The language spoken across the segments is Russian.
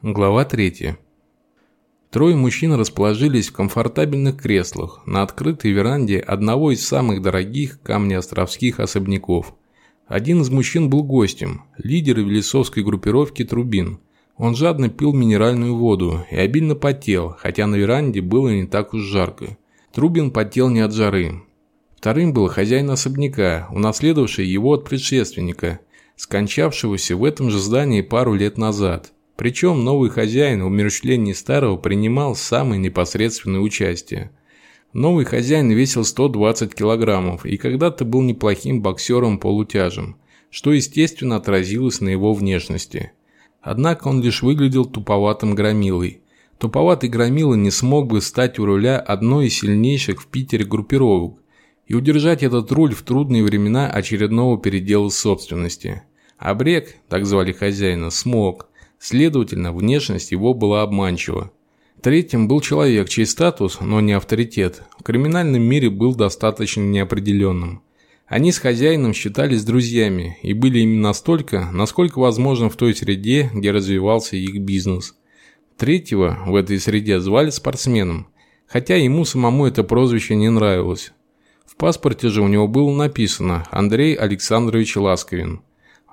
Глава 3. Трое мужчин расположились в комфортабельных креслах на открытой веранде одного из самых дорогих камнеостровских особняков. Один из мужчин был гостем, лидер велесовской группировки «Трубин». Он жадно пил минеральную воду и обильно потел, хотя на веранде было не так уж жарко. Трубин потел не от жары. Вторым был хозяин особняка, унаследовавший его от предшественника, скончавшегося в этом же здании пару лет назад – причем новый хозяин в умерщвлении старого принимал самое непосредственное участие. Новый хозяин весил 120 килограммов и когда-то был неплохим боксером-полутяжем, что естественно отразилось на его внешности. Однако он лишь выглядел туповатым громилой. Туповатый громила не смог бы стать у руля одной из сильнейших в Питере группировок и удержать этот руль в трудные времена очередного передела собственности. Абрек, так звали хозяина, смог – Следовательно, внешность его была обманчива. Третьим был человек, чей статус, но не авторитет, в криминальном мире был достаточно неопределенным. Они с хозяином считались друзьями и были ими настолько, насколько возможно в той среде, где развивался их бизнес. Третьего в этой среде звали спортсменом, хотя ему самому это прозвище не нравилось. В паспорте же у него было написано «Андрей Александрович Ласковин».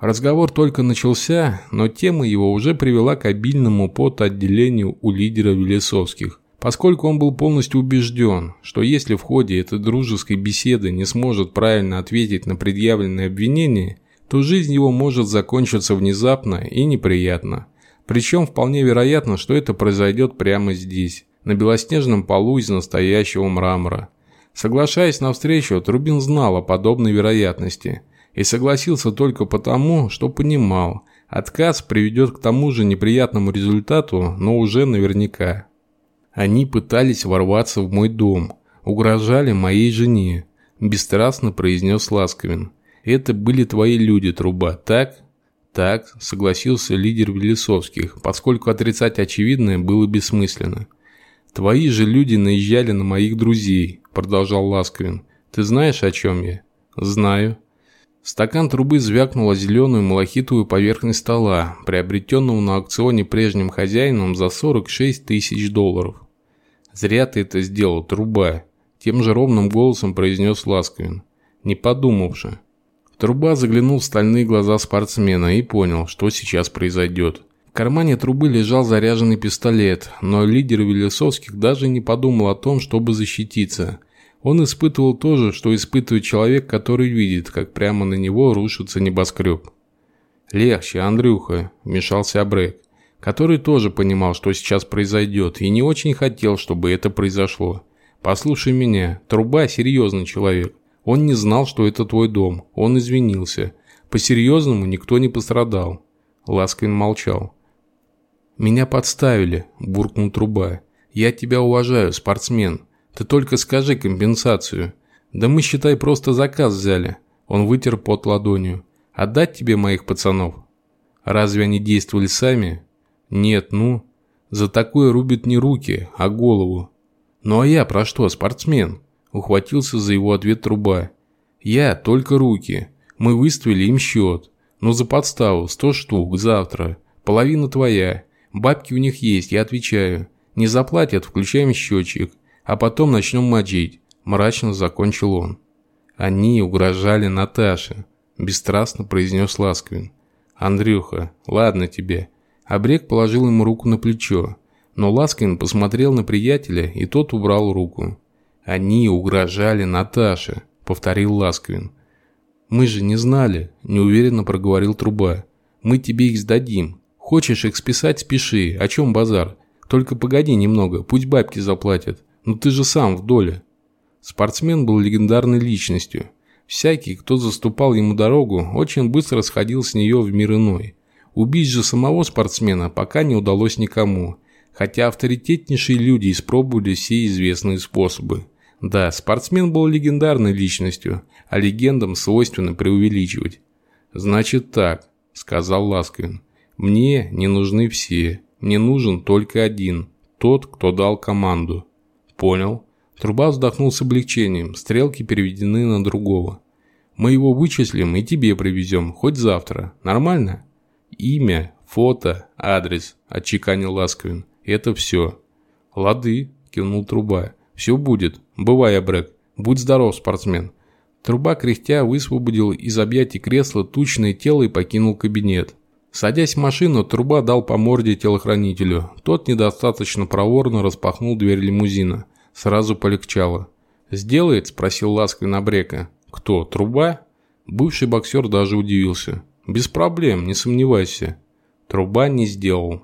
Разговор только начался, но тема его уже привела к обильному отделению у лидера Велесовских, поскольку он был полностью убежден, что если в ходе этой дружеской беседы не сможет правильно ответить на предъявленные обвинения, то жизнь его может закончиться внезапно и неприятно. Причем вполне вероятно, что это произойдет прямо здесь, на белоснежном полу из настоящего мрамора. Соглашаясь на встречу, Трубин знал о подобной вероятности – и согласился только потому, что понимал, отказ приведет к тому же неприятному результату, но уже наверняка. Они пытались ворваться в мой дом, угрожали моей жене, бесстрастно произнес Ласковин. Это были твои люди, труба, так? Так, согласился лидер Велесовских, поскольку отрицать очевидное было бессмысленно. Твои же люди наезжали на моих друзей, продолжал Ласковин. Ты знаешь, о чем я? Знаю. Стакан трубы звякнул о зеленую малахитовую поверхность стола, приобретенного на аукционе прежним хозяином за 46 тысяч долларов. «Зря ты это сделал, труба», – тем же ровным голосом произнес Ласковин, не подумавши. Труба заглянул в стальные глаза спортсмена и понял, что сейчас произойдет. В кармане трубы лежал заряженный пистолет, но лидер Велесовских даже не подумал о том, чтобы защититься – он испытывал то же, что испытывает человек, который видит, как прямо на него рушится небоскреб. «Легче, Андрюха», – вмешался Абрек, который тоже понимал, что сейчас произойдет, и не очень хотел, чтобы это произошло. «Послушай меня, Труба – серьезный человек. Он не знал, что это твой дом. Он извинился. По-серьезному никто не пострадал». Ласкин молчал. «Меня подставили», – буркнул Труба. «Я тебя уважаю, спортсмен. Ты только скажи компенсацию. Да мы, считай, просто заказ взяли. Он вытер пот ладонью. Отдать тебе моих пацанов? Разве они действовали сами? Нет, ну. За такое рубят не руки, а голову. Ну а я про что, спортсмен? Ухватился за его ответ труба. Я только руки. Мы выставили им счет. Ну за подставу, сто штук, завтра. Половина твоя. Бабки у них есть, я отвечаю. Не заплатят, включаем счетчик а потом начнем мочить», – мрачно закончил он. «Они угрожали Наташе», – бесстрастно произнес Ласковин. «Андрюха, ладно тебе». Обрек положил ему руку на плечо, но Ласкин посмотрел на приятеля, и тот убрал руку. «Они угрожали Наташе», – повторил Ласковин. «Мы же не знали», – неуверенно проговорил Труба. «Мы тебе их сдадим. Хочешь их списать – спеши. О чем базар? Только погоди немного, пусть бабки заплатят. «Ну ты же сам в доле». Спортсмен был легендарной личностью. Всякий, кто заступал ему дорогу, очень быстро сходил с нее в мир иной. Убить же самого спортсмена пока не удалось никому, хотя авторитетнейшие люди испробовали все известные способы. Да, спортсмен был легендарной личностью, а легендам свойственно преувеличивать. «Значит так», – сказал Ласковин. «Мне не нужны все, мне нужен только один, тот, кто дал команду». «Понял». Труба вздохнул с облегчением, стрелки переведены на другого. «Мы его вычислим и тебе привезем, хоть завтра. Нормально?» «Имя, фото, адрес», – отчеканил Ласковин. «Это все». «Лады», – кивнул Труба. «Все будет. Бывай, Абрек. Будь здоров, спортсмен». Труба, кряхтя, высвободил из объятий кресла тучное тело и покинул кабинет. Садясь в машину, Труба дал по морде телохранителю. Тот недостаточно проворно распахнул дверь лимузина. Сразу полегчало. «Сделает?» – спросил ласково Брека. «Кто, Труба?» Бывший боксер даже удивился. «Без проблем, не сомневайся». Труба не сделал.